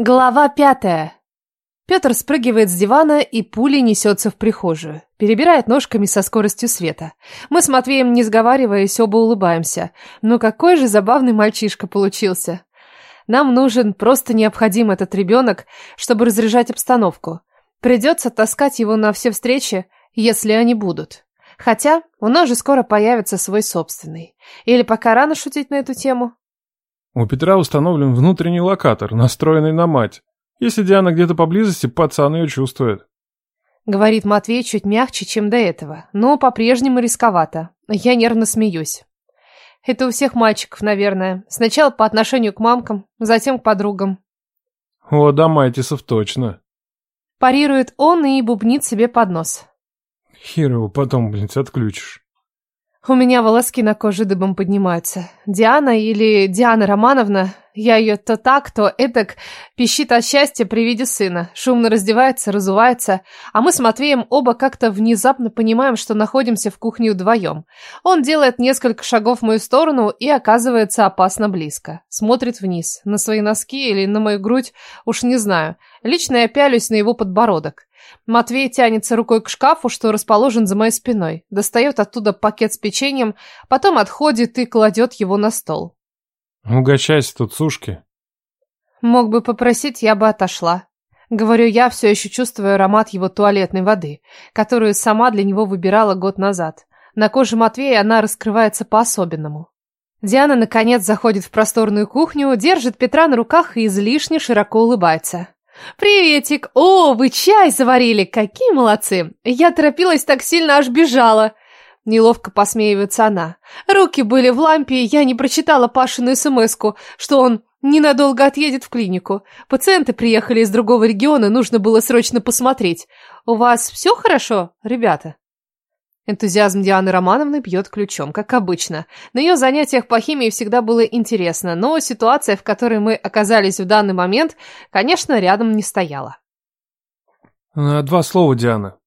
Глава пятая. Петр спрыгивает с дивана и пулей несется в прихожую. Перебирает ножками со скоростью света. Мы с Матвеем, не сговариваясь, оба улыбаемся. Но какой же забавный мальчишка получился. Нам нужен, просто необходим этот ребенок, чтобы разряжать обстановку. Придется таскать его на все встречи, если они будут. Хотя у нас же скоро появится свой собственный. Или пока рано шутить на эту тему? У Петра установлен внутренний локатор, настроенный на мать. Если Диана где-то поблизости, пацан ее чувствует. Говорит Матвей чуть мягче, чем до этого, но по-прежнему рисковато. Я нервно смеюсь. Это у всех мальчиков, наверное. Сначала по отношению к мамкам, затем к подругам. О, да, Майтисов точно. Парирует он и бубнит себе под нос. Хер его потом, блин, отключишь. У меня волоски на коже дыбом поднимаются. Диана или Диана Романовна, я ее то так, то этак, пищит от счастья при виде сына. Шумно раздевается, разувается, а мы с Матвеем оба как-то внезапно понимаем, что находимся в кухне вдвоем. Он делает несколько шагов в мою сторону и оказывается опасно близко. Смотрит вниз, на свои носки или на мою грудь, уж не знаю. Лично я пялюсь на его подбородок. Матвей тянется рукой к шкафу, что расположен за моей спиной, достает оттуда пакет с печеньем, потом отходит и кладет его на стол. Угощайся тут сушки. Мог бы попросить, я бы отошла. Говорю я, все еще чувствую аромат его туалетной воды, которую сама для него выбирала год назад. На коже Матвея она раскрывается по-особенному. Диана, наконец, заходит в просторную кухню, держит Петра на руках и излишне широко улыбается. «Приветик! О, вы чай заварили! Какие молодцы! Я торопилась так сильно, аж бежала!» Неловко посмеивается она. Руки были в лампе, я не прочитала Пашину смс что он ненадолго отъедет в клинику. Пациенты приехали из другого региона, нужно было срочно посмотреть. У вас все хорошо, ребята? Энтузиазм Дианы Романовны бьет ключом, как обычно. На ее занятиях по химии всегда было интересно, но ситуация, в которой мы оказались в данный момент, конечно, рядом не стояла. Два слова, Диана.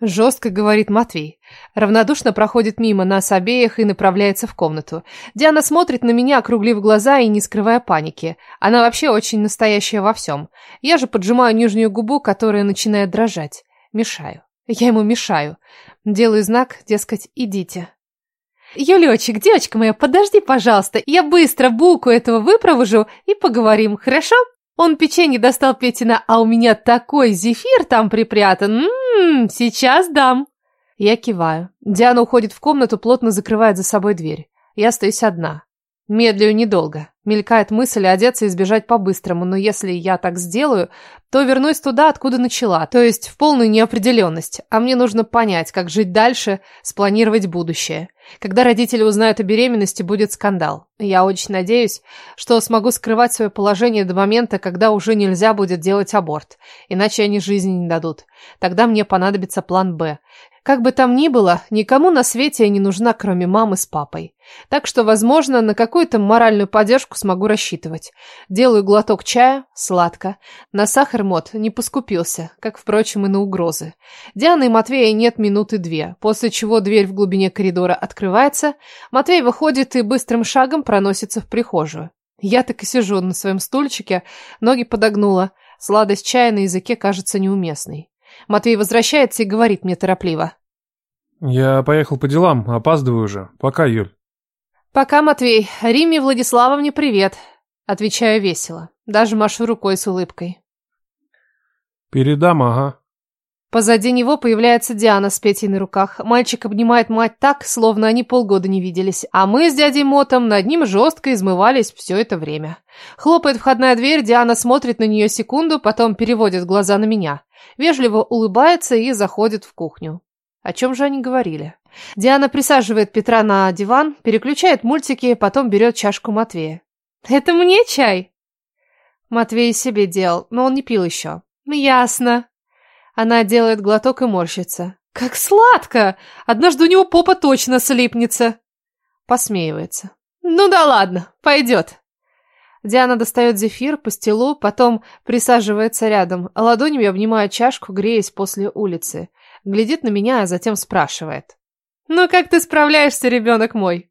Жестко говорит Матвей. Равнодушно проходит мимо нас обеих и направляется в комнату. Диана смотрит на меня, округлив глаза и не скрывая паники. Она вообще очень настоящая во всем. Я же поджимаю нижнюю губу, которая начинает дрожать. Мешаю. Я ему мешаю. Делаю знак, дескать, идите. Юлечек, девочка моя, подожди, пожалуйста. Я быстро буку этого выпровожу и поговорим, хорошо? Он печенье достал Петина, а у меня такой зефир там припрятан. Ммм, сейчас дам. Я киваю. Диана уходит в комнату, плотно закрывает за собой дверь. Я остаюсь одна. Медлю недолго. Мелькает мысль одеться и сбежать по-быстрому, но если я так сделаю, то вернусь туда, откуда начала, то есть в полную неопределенность. А мне нужно понять, как жить дальше, спланировать будущее. Когда родители узнают о беременности, будет скандал. Я очень надеюсь, что смогу скрывать свое положение до момента, когда уже нельзя будет делать аборт. Иначе они жизни не дадут. Тогда мне понадобится план «Б». Как бы там ни было, никому на свете я не нужна, кроме мамы с папой. Так что, возможно, на какую-то моральную поддержку смогу рассчитывать. Делаю глоток чая, сладко. На сахар мод не поскупился, как, впрочем, и на угрозы. Дианы и Матвея нет минуты две, после чего дверь в глубине коридора открывается, Матвей выходит и быстрым шагом проносится в прихожую. Я так и сижу на своем стульчике, ноги подогнула, сладость чая на языке кажется неуместной. Матвей возвращается и говорит мне торопливо. «Я поехал по делам, опаздываю уже. Пока, Юль». «Пока, Матвей. Риме Владиславовне привет». Отвечаю весело. Даже машу рукой с улыбкой. «Передам, ага». Позади него появляется Диана с Петей на руках. Мальчик обнимает мать так, словно они полгода не виделись. А мы с дядей Мотом над ним жестко измывались все это время. Хлопает входная дверь, Диана смотрит на нее секунду, потом переводит глаза на меня. Вежливо улыбается и заходит в кухню. О чем же они говорили? Диана присаживает Петра на диван, переключает мультики, потом берет чашку Матвея. «Это мне чай?» Матвей себе делал, но он не пил еще. «Ясно». Она делает глоток и морщится. «Как сладко! Однажды у него попа точно слипнется!» Посмеивается. «Ну да ладно, пойдет!» Диана достает зефир, пастилу, потом присаживается рядом, а ладонями обнимает чашку, греясь после улицы. Глядит на меня, а затем спрашивает. «Ну как ты справляешься, ребенок мой?»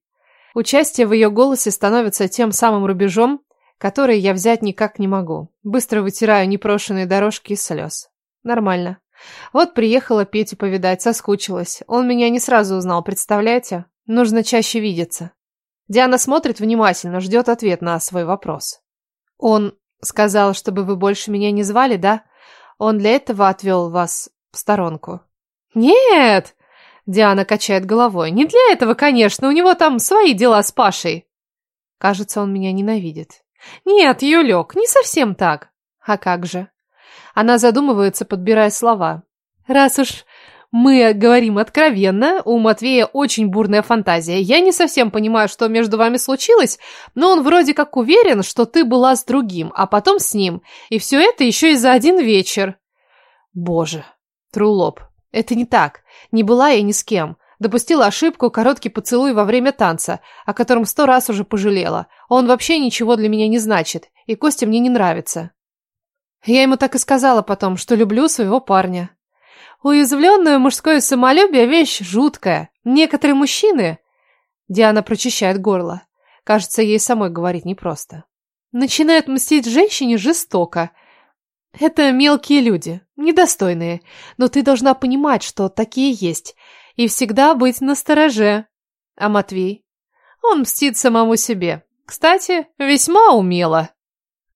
Участие в ее голосе становится тем самым рубежом, которые я взять никак не могу. Быстро вытираю непрошенные дорожки из слез. Нормально. Вот приехала Петю повидать, соскучилась. Он меня не сразу узнал, представляете? Нужно чаще видеться. Диана смотрит внимательно, ждет ответ на свой вопрос. Он сказал, чтобы вы больше меня не звали, да? Он для этого отвел вас в сторонку. Нет! Диана качает головой. Не для этого, конечно, у него там свои дела с Пашей. Кажется, он меня ненавидит. Нет, Юлек, не совсем так. А как же? Она задумывается, подбирая слова. Раз уж мы говорим откровенно, у Матвея очень бурная фантазия. Я не совсем понимаю, что между вами случилось, но он вроде как уверен, что ты была с другим, а потом с ним. И все это еще и за один вечер. Боже, тру лоб. Это не так. Не была я ни с кем. Допустила ошибку, короткий поцелуй во время танца, о котором сто раз уже пожалела. Он вообще ничего для меня не значит, и Костя мне не нравится. Я ему так и сказала потом, что люблю своего парня. Уязвленное мужское самолюбие – вещь жуткая. Некоторые мужчины... Диана прочищает горло. Кажется, ей самой говорить непросто. Начинают мстить женщине жестоко. Это мелкие люди, недостойные. Но ты должна понимать, что такие есть. И всегда быть настороже. А Матвей? Он мстит самому себе. Кстати, весьма умело.